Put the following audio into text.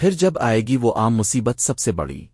پھر جب آئے گی وہ عام مصیبت سب سے بڑی۔